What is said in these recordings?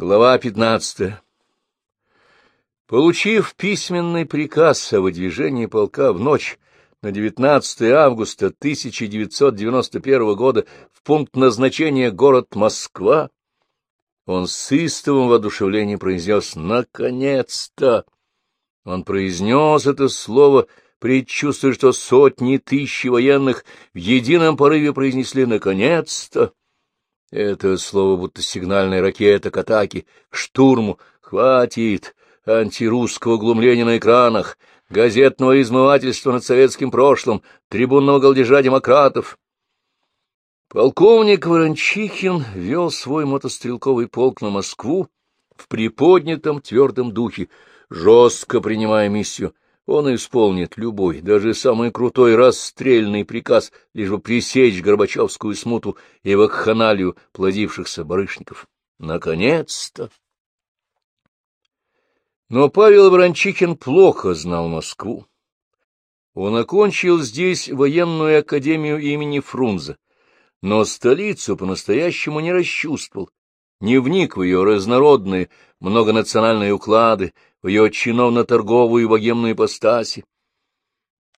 Глава 15. Получив письменный приказ о выдвижении полка в ночь на 19 августа 1991 года в пункт назначения город Москва, он с истовым воодушевлением произнес «Наконец-то!». Он произнес это слово, предчувствуя, что сотни тысяч военных в едином порыве произнесли «Наконец-то!». Это слово будто сигнальная ракета к атаке, к штурму. Хватит антирусского глумления на экранах, газетного измывательства над советским прошлым, трибунного голдежа демократов. Полковник Ворончихин вел свой мотострелковый полк на Москву в приподнятом твердом духе, жестко принимая миссию — он исполнит любой, даже самый крутой расстрельный приказ, лишь бы пресечь Горбачевскую смуту и вакханалию плодившихся барышников. Наконец-то! Но Павел Ворончихин плохо знал Москву. Он окончил здесь военную академию имени Фрунзе, но столицу по-настоящему не расчувствовал, не вник в ее разнородные многонациональные уклады, в ее чиновно-торговую и богемную ипостаси.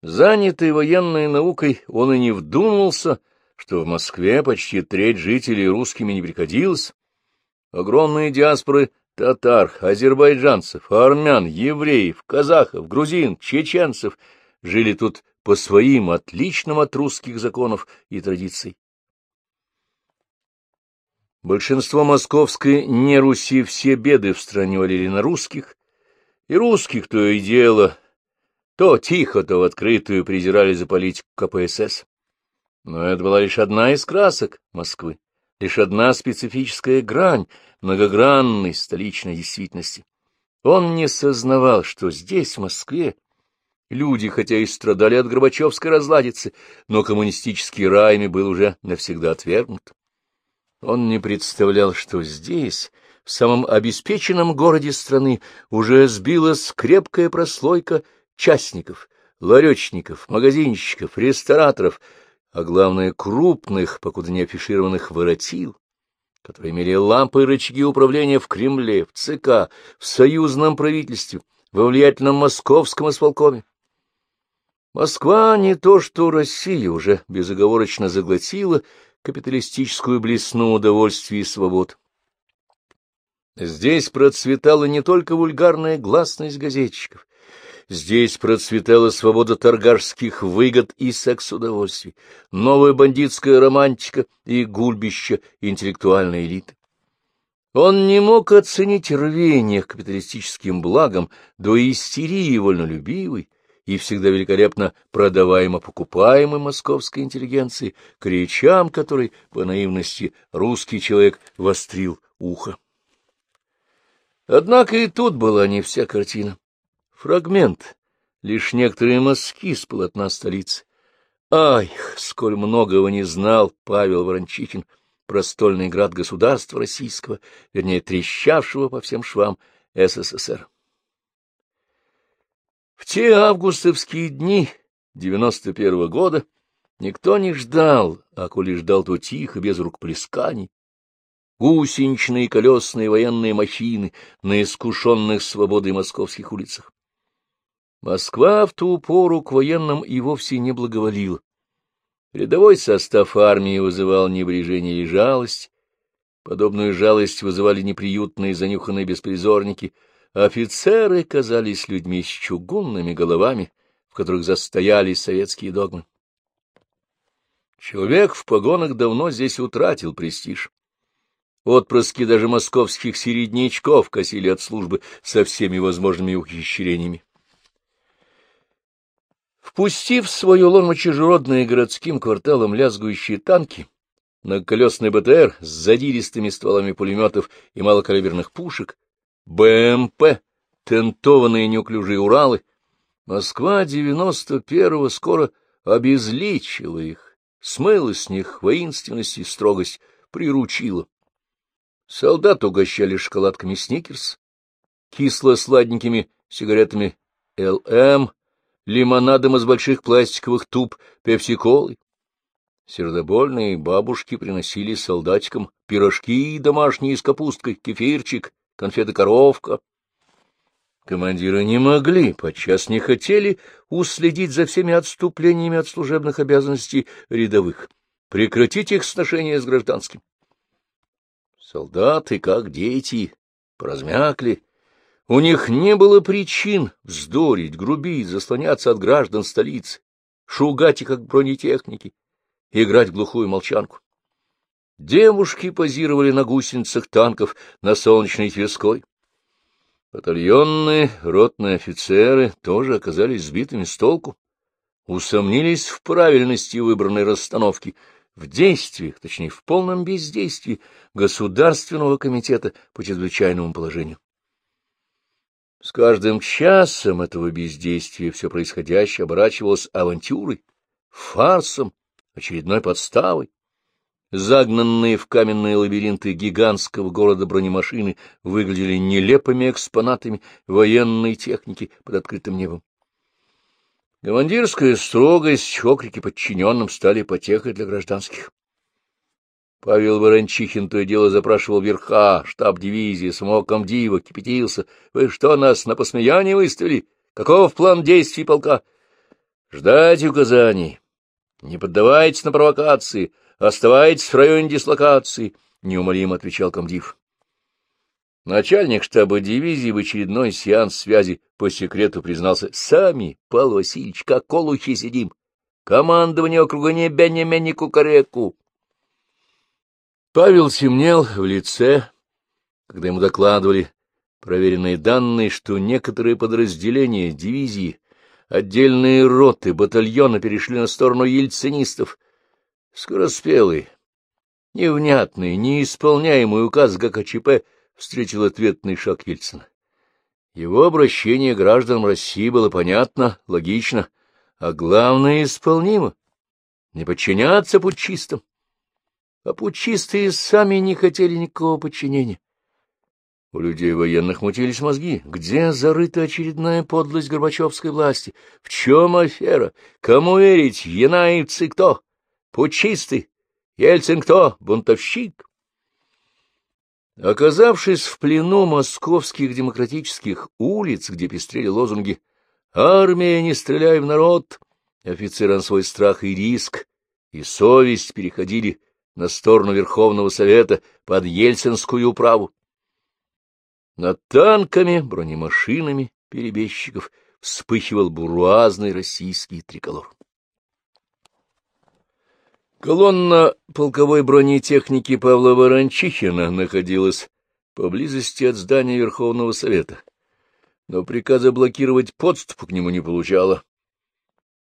Занятый военной наукой, он и не вдумался, что в Москве почти треть жителей русскими не приходилось. Огромные диаспоры татар, азербайджанцев, армян, евреев, казахов, грузин, чеченцев жили тут по своим отличным от русских законов и традиций. Большинство московской неруси все беды в стране валили на русских, и русских то и дело, то тихо, то в открытую презирали за политику КПСС. Но это была лишь одна из красок Москвы, лишь одна специфическая грань многогранной столичной действительности. Он не сознавал, что здесь, в Москве, люди, хотя и страдали от Горбачевской разладицы, но коммунистический райми был уже навсегда отвергнут. Он не представлял, что здесь, в самом обеспеченном городе страны уже сбилась крепкая прослойка частников, ларечников, магазинщиков, рестораторов, а главное, крупных, покуда не афишированных воротил, которые имели лампы и рычаги управления в Кремле, в ЦК, в союзном правительстве, во влиятельном московском исполкоме. Москва не то что Россия уже безоговорочно заглотила капиталистическую блесну удовольствий и свобод. Здесь процветала не только вульгарная гласность газетчиков, здесь процветала свобода торгарских выгод и секс-удовольствий, новая бандитская романтика и гульбище интеллектуальной элиты. Он не мог оценить рвение к капиталистическим благам до истерии вольнолюбивой и всегда великолепно продаваемо-покупаемой московской интеллигенции, к речам которой, по наивности, русский человек вострил ухо. Однако и тут была не вся картина. Фрагмент, лишь некоторые мазки с полотна столицы. Ай, сколь многого не знал Павел Ворончихин про стольный град государства российского, вернее, трещавшего по всем швам СССР. В те августовские дни девяносто первого года никто не ждал, а коли ждал, то тихо, без рукоплесканий, гусеничные колесные военные махины на искушенных свободой московских улицах. Москва в ту пору к военным и вовсе не благоволила. Рядовой состав армии вызывал небрежение и жалость. Подобную жалость вызывали неприютные занюханные беспризорники. Офицеры казались людьми с чугунными головами, в которых застоялись советские догмы. Человек в погонах давно здесь утратил престиж. Отпрыски даже московских середнячков косили от службы со всеми возможными ухищрениями. Впустив свое лоно чужеродные городским кварталом лязгующие танки, многоколесный БТР с задиристыми стволами пулеметов и малокалиберных пушек, БМП, тентованные неуклюжие Уралы, Москва девяносто первого скоро обезличила их, смыла с них воинственность и строгость, приручила. Солдат угощали шоколадками Сникерс, кисло-сладенькими сигаретами ЛМ, лимонадом из больших пластиковых туб, пепси-колой. Сердобольные бабушки приносили солдатикам пирожки домашние с капусткой, кефирчик, конфеты-коровка. Командиры не могли, подчас не хотели уследить за всеми отступлениями от служебных обязанностей рядовых, прекратить их сношение с гражданским. Солдаты, как дети, поразмякли. У них не было причин вздорить, грубить, заслоняться от граждан столицы, шугать их, как бронетехники, играть в глухую молчанку. Девушки позировали на гусеницах танков на солнечной Тверской. Батальонные ротные офицеры тоже оказались сбитыми с толку, усомнились в правильности выбранной расстановки, в действиях, точнее, в полном бездействии Государственного комитета по чрезвычайному положению. С каждым часом этого бездействия все происходящее оборачивалось авантюрой, фарсом, очередной подставой. Загнанные в каменные лабиринты гигантского города бронемашины выглядели нелепыми экспонатами военной техники под открытым небом. Командирская строгость, окрики подчиненным стали потехой для гражданских. Павел Ворончихин то и дело запрашивал верха, штаб дивизии, самого комдива, кипятился. Вы что, нас на посмеяние выставили? Каков план действий полка? Ждать указаний. Не поддавайтесь на провокации. Оставайтесь в районе дислокации, — неумолимо отвечал комдив. Начальник штаба дивизии в очередной сеанс связи по секрету признался. — Сами, Павел Васильевич, как колухи сидим. Командование округа не бяня-мяни кукареку. Павел темнел в лице, когда ему докладывали проверенные данные, что некоторые подразделения дивизии, отдельные роты, батальоны перешли на сторону ельцинистов, Скороспелый, невнятный, неисполняемый указ ГКЧП встретил ответный шаг Ельцина. Его обращение гражданам России было понятно, логично, а главное — исполнимо. Не подчиняться путчистам. А путчисты сами не хотели никакого подчинения. У людей военных мутились мозги. Где зарыта очередная подлость Горбачевской власти? В чем афера? Кому верить? Янаевцы кто? Пучистый! Ельцин кто? Бунтовщик! Оказавшись в плену московских демократических улиц, где пестрели лозунги «Армия, не стреляй в народ!», офицеры на свой страх и риск и совесть переходили на сторону Верховного Совета под Ельцинскую управу. Над танками, бронемашинами перебежчиков вспыхивал буржуазный российский триколор. Колонна полковой бронетехники Павла Ворончихина находилась поблизости от здания Верховного Совета, но приказа блокировать подступ к нему не получала.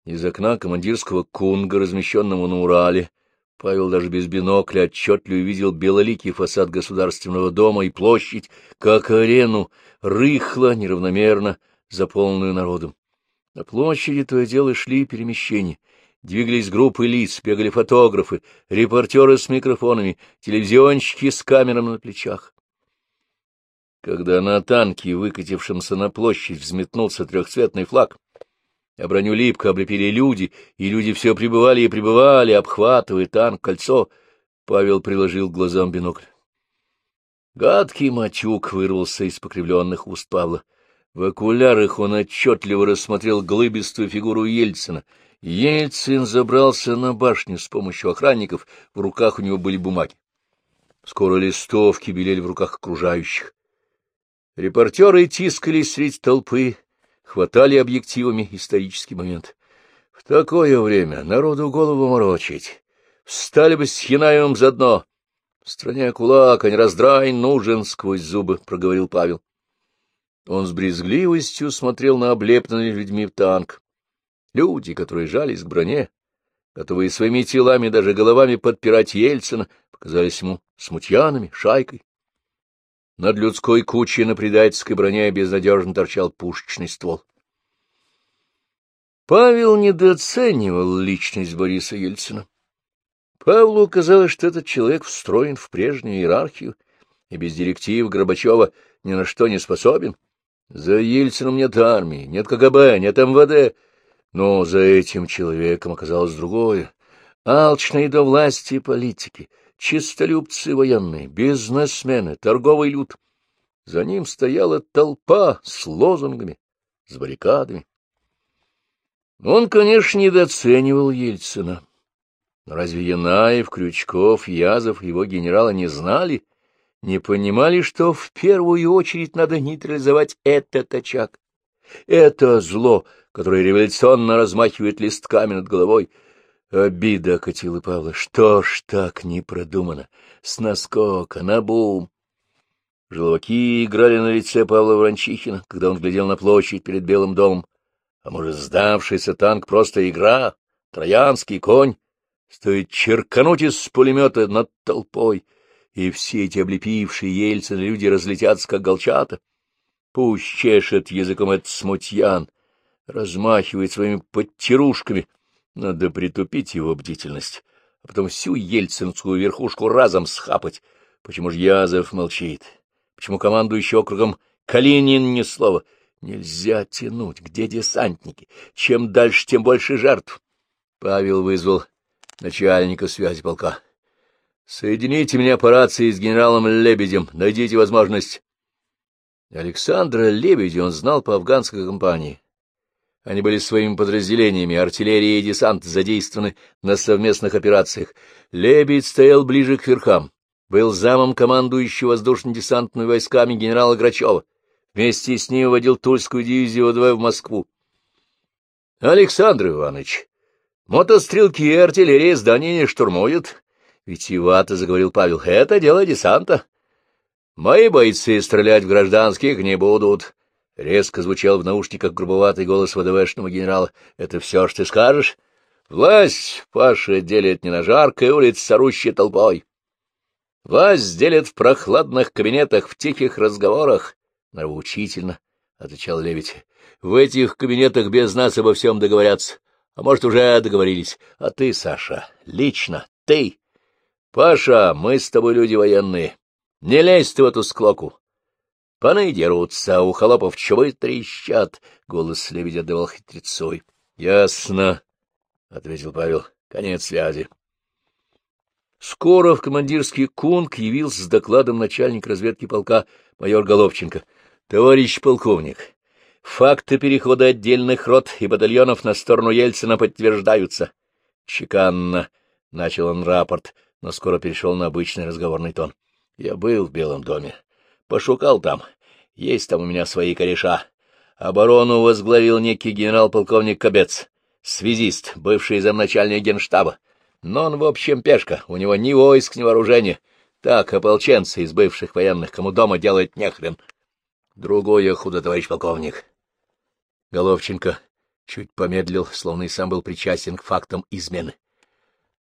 Из окна командирского кунга, размещенного на Урале, Павел даже без бинокля отчетливо увидел белоликий фасад Государственного дома и площадь, как арену, рыхло, неравномерно, заполненную народом. На площади то и дело шли перемещения — Двигались группы лиц, бегали фотографы, репортеры с микрофонами, телевизионщики с камерами на плечах. Когда на танке, выкатившемся на площадь, взметнулся трехцветный флаг, а броню липко облепили люди, и люди все прибывали и прибывали, обхватывая танк, кольцо, Павел приложил к глазам бинокль. Гадкий мачук вырвался из покривленных уст Павла. В окулярах он отчетливо рассмотрел глыбистую фигуру Ельцина — Ельцин забрался на башню с помощью охранников, в руках у него были бумаги. Скоро листовки белели в руках окружающих. Репортеры тискались среди толпы, хватали объективами исторический момент. В такое время народу голову морочить. Встали бы с Хинаевым заодно. В стране кулак, а не раздрай нужен, — сквозь зубы проговорил Павел. Он с брезгливостью смотрел на облепленный людьми танк. Люди, которые жались к броне, готовые своими телами, даже головами подпирать Ельцина, показались ему смутьянами, шайкой. Над людской кучей на предательской броне безнадежно торчал пушечный ствол. Павел недооценивал личность Бориса Ельцина. Павлу казалось, что этот человек встроен в прежнюю иерархию и без директив Горбачева ни на что не способен. За Ельцином нет армии, нет КГБ, нет МВД, но за этим человеком оказалось другое. Алчные до власти политики, чистолюбцы военные, бизнесмены, торговый люд. За ним стояла толпа с лозунгами, с баррикадами. Он, конечно, недооценивал Ельцина. Но разве Янаев, Крючков, Язов, его генерала не знали, не понимали, что в первую очередь надо нейтрализовать этот очаг? Это зло, которое революционно размахивает листками над головой. Обида окатила Павла. Что ж так не продумано? С наскока, на бум. Желваки играли на лице Павла Вранчихина, когда он глядел на площадь перед Белым домом. А может, сдавшийся танк — просто игра, троянский конь? Стоит черкануть из пулемета над толпой, и все эти облепившие Ельцина люди разлетятся, как голчата. Пусть чешет языком этот смутьян, размахивает своими подтирушками. Надо притупить его бдительность, а потом всю ельцинскую верхушку разом схапать. Почему же Язов молчит? Почему командующий округом Калинин ни слова? Нельзя тянуть. Где десантники? Чем дальше, тем больше жертв. Павел вызвал начальника связи полка. Соедините меня по рации с генералом Лебедем. Найдите возможность. Александра Лебедя он знал по афганской компании. Они были своими подразделениями, артиллерия и десант задействованы на совместных операциях. Лебедь стоял ближе к верхам был замом командующего воздушно-десантными войсками генерала Грачева. Вместе с ним водил Тульскую дивизию ВДВ в Москву. — Александр Иванович, мотострелки и артиллерия здания не штурмуют. Витиевато заговорил Павел. — Это дело десанта. Мои бойцы стрелять в гражданских не будут. Резко звучал в наушниках грубоватый голос ВДВшного генерала. — Это все, что ты скажешь? Власть, Паша, делит не на жаркой улице с орущей толпой. Вас делят в прохладных кабинетах, в тихих разговорах. Нравоучительно, — отвечал Лебедь. В этих кабинетах без нас обо всем договорятся. А может, уже договорились. А ты, Саша, лично, ты. Паша, мы с тобой люди военные. Не лезь ты в эту склоку. Паны дерутся, у холопов чубы трещат. Голос лебедя давал хитрецой. — Ясно, — ответил Павел. — Конец связи. Скоро в командирский кунг явился с докладом начальник разведки полка майор Головченко. — Товарищ полковник, факты перехода отдельных рот и батальонов на сторону Ельцина подтверждаются. Чеканно начал он рапорт, но скоро перешел на обычный разговорный тон. Я был в Белом доме, пошукал там, есть там у меня свои кореша. Оборону возглавил некий генерал-полковник Кобец, связист, бывший замначальник генштаба. Но он, в общем, пешка, у него ни войск, ни вооружения. Так, ополченцы из бывших военных, кому дома делать нехрен. Другое худо, товарищ полковник. Головченко чуть помедлил, словно и сам был причастен к фактам измены.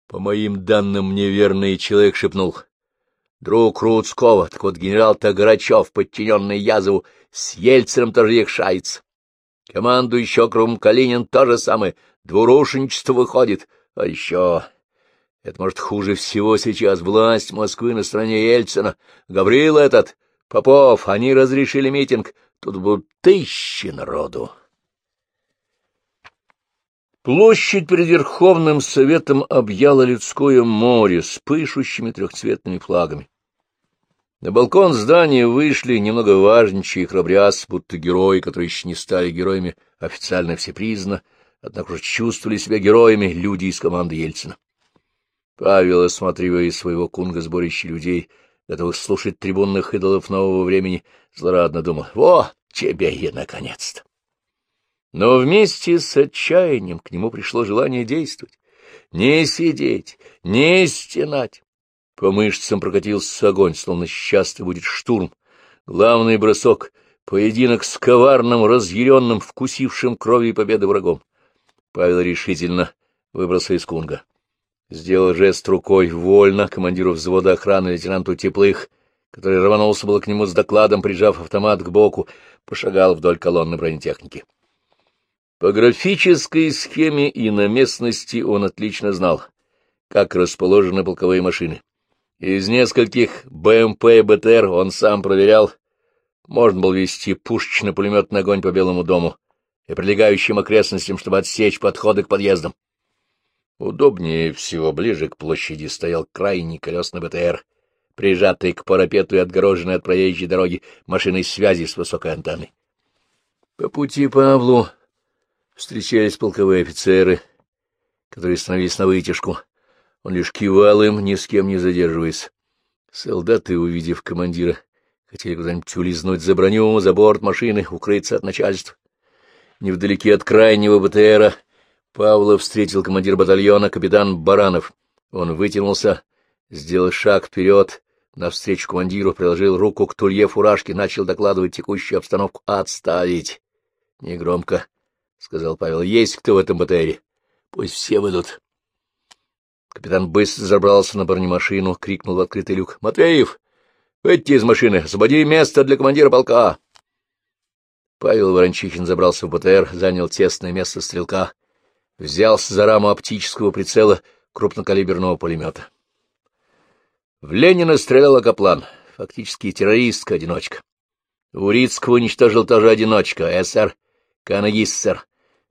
По моим данным, неверный человек шепнул. Друг Рудского, так вот генерал Таграчев, подчиненный Язову, с Ельцином тоже якшается. Командующий округом Калинин тоже самое, двурушенчество выходит. А еще это, может, хуже всего сейчас власть Москвы на стороне Ельцина. Гаврил этот, Попов, они разрешили митинг. Тут будут тысячи народу. Площадь перед Верховным Советом объяла людское море с пышущими трехцветными флагами. На балкон здания вышли немного важничие и храбряс, будто герои, которые еще не стали героями официально всепризнанно, однако уже чувствовали себя героями люди из команды Ельцина. Павел, осматривая своего кунга сборище людей, готовых слушать трибунных идолов нового времени, злорадно думал, «Во, тебе и наконец-то!» Но вместе с отчаянием к нему пришло желание действовать. Не сидеть, не стенать. По мышцам прокатился огонь, словно счастье будет штурм. Главный бросок — поединок с коварным, разъяренным, вкусившим крови и победы врагом. Павел решительно выбрался из кунга сделал жест рукой вольно командиру взвода охраны лейтенанту Теплых, который рванулся было к нему с докладом, прижав автомат к боку, пошагал вдоль колонны бронетехники. По графической схеме и на местности он отлично знал, как расположены полковые машины. Из нескольких БМП и БТР он сам проверял, можно было вести пушечно-пулеметный огонь по Белому дому и прилегающим окрестностям, чтобы отсечь подходы к подъездам. Удобнее всего ближе к площади стоял крайний колесный БТР, прижатый к парапету и отгороженный от проезжей дороги машиной связи с высокой антенной. По пути Павлу встречались полковые офицеры, которые становились на вытяжку. Он лишь кивал им, ни с кем не задерживаясь. Солдаты, увидев командира, хотели куда-нибудь улизнуть за броню, за борт машины, укрыться от начальства. Невдалеке от крайнего БТРа Павла встретил командир батальона капитан Баранов. Он вытянулся, сделал шаг вперед, навстречу командиру, приложил руку к тулье фуражки, начал докладывать текущую обстановку. «Отставить!» «Негромко», — сказал Павел. «Есть кто в этом БТРе? Пусть все выйдут». Капитан быстро забрался на бронемашину, крикнул в открытый люк. «Матвеев, выйти из машины, освободи место для командира полка!» Павел Ворончихин забрался в БТР, занял тесное место стрелка, взялся за раму оптического прицела крупнокалиберного пулемета. В Ленина стрелял Каплан, фактически террористка-одиночка. Урицкого уничтожил тоже одиночка, СР Канагиссер.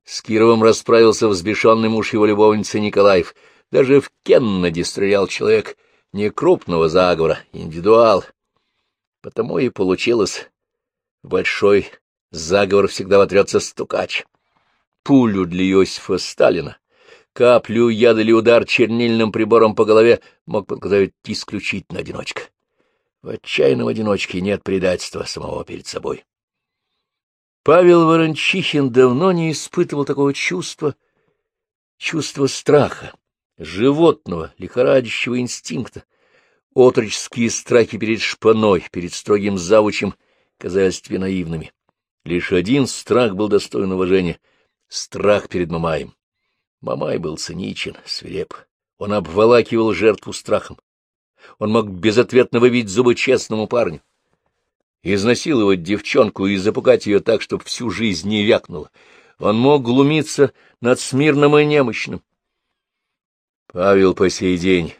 С Кировым расправился взбешенный муж его любовницы Николаев. Даже в Кеннеди стрелял человек не крупного заговора, индивидуал. Потому и получилось. Большой заговор всегда вотрется стукач. Пулю для Иосифа Сталина Каплю яда или удар чернильным прибором по голове мог подготовить исключительно одиночка. В отчаянном одиночке нет предательства самого перед собой. Павел Ворончихин давно не испытывал такого чувства, чувства страха, животного, лихорадящего инстинкта. Отроческие страхи перед шпаной, перед строгим завучем казались тебе наивными. Лишь один страх был достоин уважения — страх перед Мамаем. Мамай был циничен, свиреп. Он обволакивал жертву страхом. Он мог безответно выбить зубы честному парню. Изнасиловать девчонку и запугать ее так, чтобы всю жизнь не вякнула. Он мог глумиться над смирным и немощным. Павел по сей день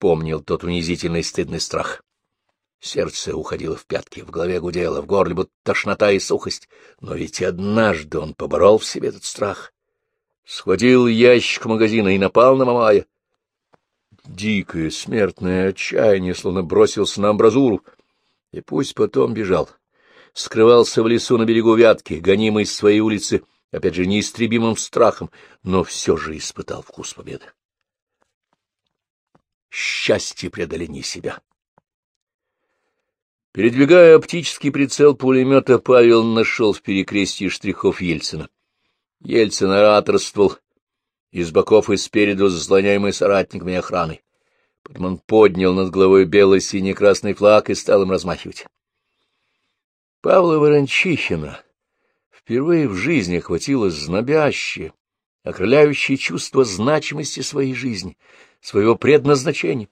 помнил тот унизительный стыдный страх. Сердце уходило в пятки, в голове гудело, в горле будто тошнота и сухость. Но ведь однажды он поборол в себе этот страх схватил ящик магазина и напал на Мамая. Дикое смертное отчаяние словно бросился на амбразуру, и пусть потом бежал. Скрывался в лесу на берегу Вятки, гонимый с своей улицы, опять же, неистребимым страхом, но все же испытал вкус победы. Счастье преодоления себя. Передвигая оптический прицел пулемета, Павел нашел в перекрестии штрихов Ельцина. Ельцин ораторствовал из боков и спереду, заслоняемый соратниками охраны. Потом он поднял над головой белый синий-красный флаг и стал им размахивать. Павла Ворончихина впервые в жизни охватило знобящее, окрыляющее чувство значимости своей жизни, своего предназначения.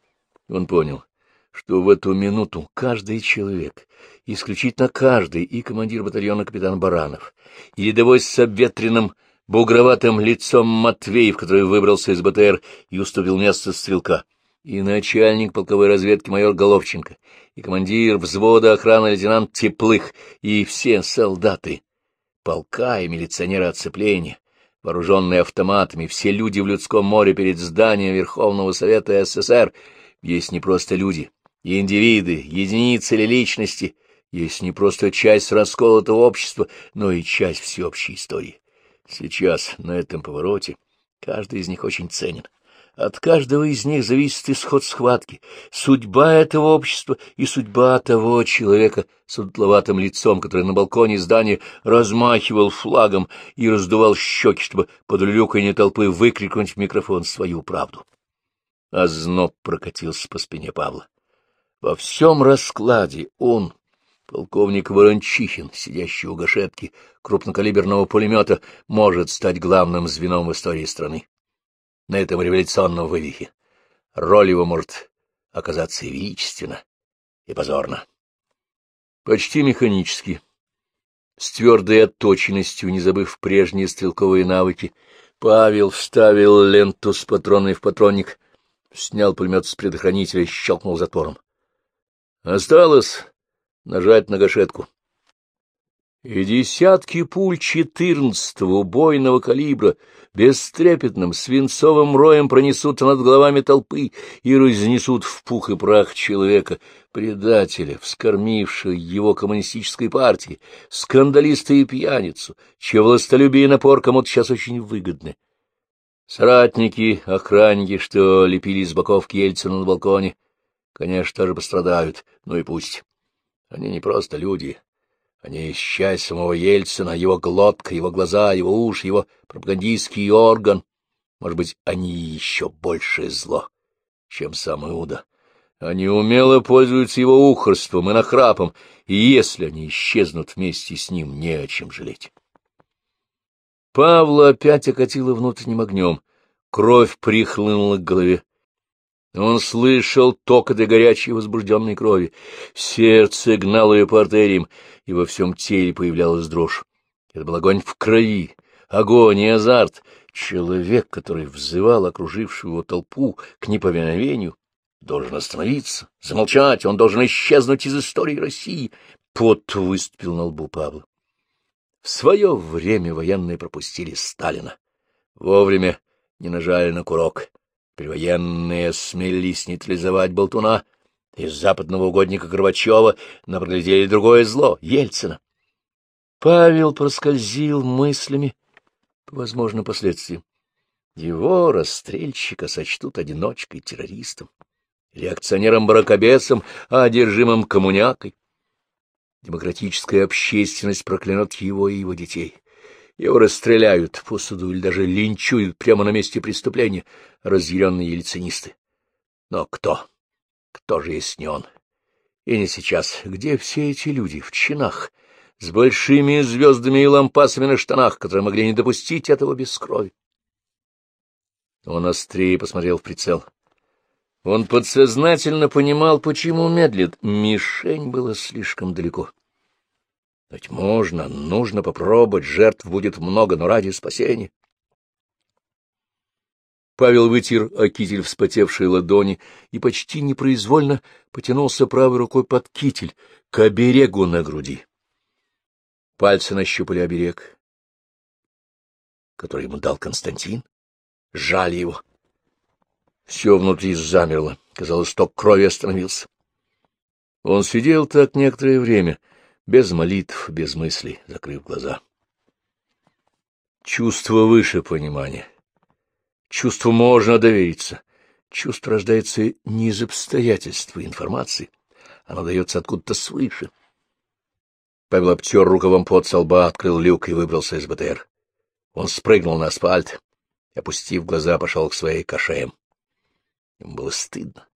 Он понял, что в эту минуту каждый человек, исключительно каждый, и командир батальона капитан Баранов, и рядовой с обветренным бугроватым лицом Матвеев, который выбрался из БТР и уступил место стрелка, и начальник полковой разведки майор Головченко, и командир взвода охраны лейтенант Теплых, и все солдаты, полка и милиционеры оцепления, вооруженные автоматами, все люди в людском море перед зданием Верховного Совета СССР, есть не просто люди, индивиды, единицы или личности, есть не просто часть расколотого общества, но и часть всеобщей истории. Сейчас, на этом повороте, каждый из них очень ценен. От каждого из них зависит исход схватки, судьба этого общества и судьба того человека с утловатым лицом, который на балконе здания размахивал флагом и раздувал щеки, чтобы под люлюканье толпы выкрикнуть в микрофон свою правду. А зноб прокатился по спине Павла. Во всем раскладе он, Полковник Ворончихин, сидящий у гашетки крупнокалиберного пулемета, может стать главным звеном в истории страны. На этом революционном вывихе роль его может оказаться и величественно, и позорно. Почти механически, с твердой отточенностью, не забыв прежние стрелковые навыки, Павел вставил ленту с патронной в патронник, снял пулемет с предохранителя и щелкнул затвором. Осталось нажать на гашетку. И десятки пуль четырнадцатого убойного калибра бестрепетным свинцовым роем пронесутся над головами толпы и разнесут в пух и прах человека, предателя, вскормившего его коммунистической партии, скандалиста и пьяницу, чье властолюбие и напор кому-то сейчас очень выгодны. Соратники, охранники, что лепили с боков к на балконе, конечно, тоже пострадают, ну и пусть. Они не просто люди, они часть самого Ельцина, его глотка, его глаза, его уши, его пропагандистский орган. Может быть, они еще большее зло, чем сам Иуда. Они умело пользуются его ухорством и нахрапом, и если они исчезнут вместе с ним, не о чем жалеть. Павла опять окатило внутренним огнем. Кровь прихлынула к голове. Он слышал ток этой горячей возбужденной крови. Сердце гнало ее по артериям, и во всем теле появлялась дрожь. Это был огонь в крови, огонь и азарт. Человек, который взывал окружившую его толпу к неповиновению, должен остановиться, замолчать, он должен исчезнуть из истории России. Пот выступил на лбу Павла. В свое время военные пропустили Сталина. Вовремя не нажали на курок. Военные смелись нейтрализовать болтуна, из западного угодника Горбачева на проглядели другое зло — Ельцина. Павел проскользил мыслями по возможным последствиям. Его, расстрельщика, сочтут одиночкой, террористом, реакционером-баракобесом, одержимым коммунякой. Демократическая общественность проклянет его и его детей. Его расстреляют по суду или даже линчуют прямо на месте преступления разъяренные ельцинисты. Но кто? Кто же есть не он? И не сейчас. Где все эти люди в чинах, с большими звездами и лампасами на штанах, которые могли не допустить этого без крови? Он острее посмотрел в прицел. Он подсознательно понимал, почему медлит. Мишень была слишком далеко. Ведь можно, нужно попробовать, жертв будет много, но ради спасения. Павел вытер о китель вспотевшие ладони и почти непроизвольно потянулся правой рукой под китель, к оберегу на груди. Пальцы нащупали оберег, который ему дал Константин, сжали его. Все внутри замерло, казалось, ток крови остановился. Он сидел так некоторое время, без молитв, без мыслей, закрыв глаза. Чувство выше понимания. Чувству можно довериться. Чувство рождается не из обстоятельств и информации. Оно дается откуда-то свыше. Павел обтер рукавом под со лба, открыл люк и выбрался из БТР. Он спрыгнул на асфальт опустив глаза, пошел к своей кошеям. Ему было стыдно.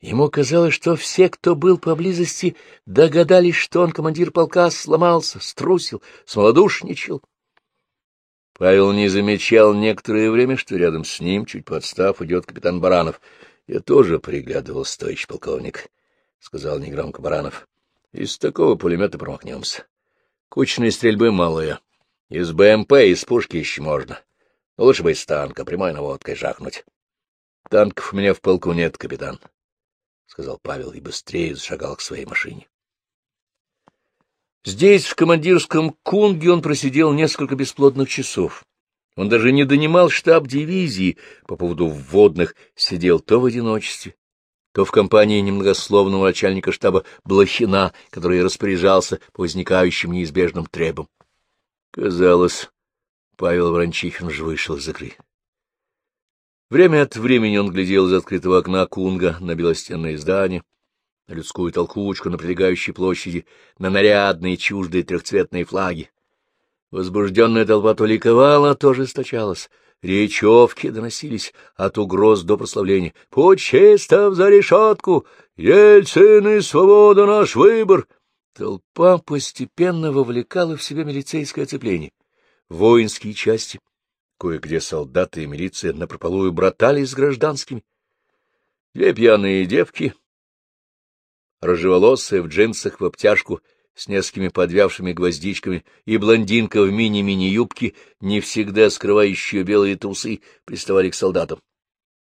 Ему казалось, что все, кто был поблизости, догадались, что он, командир полка, сломался, струсил, смолодушничал. Павел не замечал некоторое время, что рядом с ним, чуть подстав, идет капитан Баранов. — Я тоже приглядывал, товарищ полковник, — сказал негромко Баранов. — Из такого пулемета промахнемся. Кучной стрельбы малая. Из БМП, из пушки еще можно. Но лучше бы из танка, прямой наводкой жахнуть. — Танков у меня в полку нет, капитан, — сказал Павел и быстрее зашагал к своей машине. Здесь, в командирском кунге, он просидел несколько бесплодных часов. Он даже не донимал штаб дивизии по поводу вводных, сидел то в одиночестве, то в компании немногословного начальника штаба Блохина, который распоряжался по возникающим неизбежным требам. Казалось, Павел Ворончихин уже вышел из игры. Время от времени он глядел из открытого окна Кунга на белостенное здание, на людскую толкучку на прилегающей площади, на нарядные чуждые трехцветные флаги. Возбужденная толпа то ликовала, то жесточалась. Речевки доносились от угроз до прославления. «Почестов за решетку! Ельцин и свобода наш выбор!» Толпа постепенно вовлекала в себя милицейское оцепление. Воинские части, Кое-где солдаты и милиция напропалую братались с гражданскими. Две пьяные девки, рыжеволосая в джинсах в обтяжку с несколькими подвявшими гвоздичками и блондинка в мини-мини-юбке, не всегда скрывающие белые трусы, приставали к солдатам.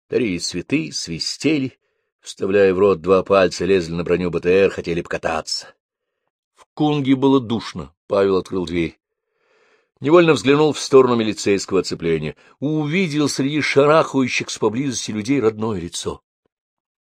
Дарили цветы, свистели, вставляя в рот два пальца, лезли на броню БТР, хотели покататься. В Кунге было душно, Павел открыл дверь. Невольно взглянул в сторону милицейского оцепления. Увидел среди шарахающихся поблизости людей родное лицо.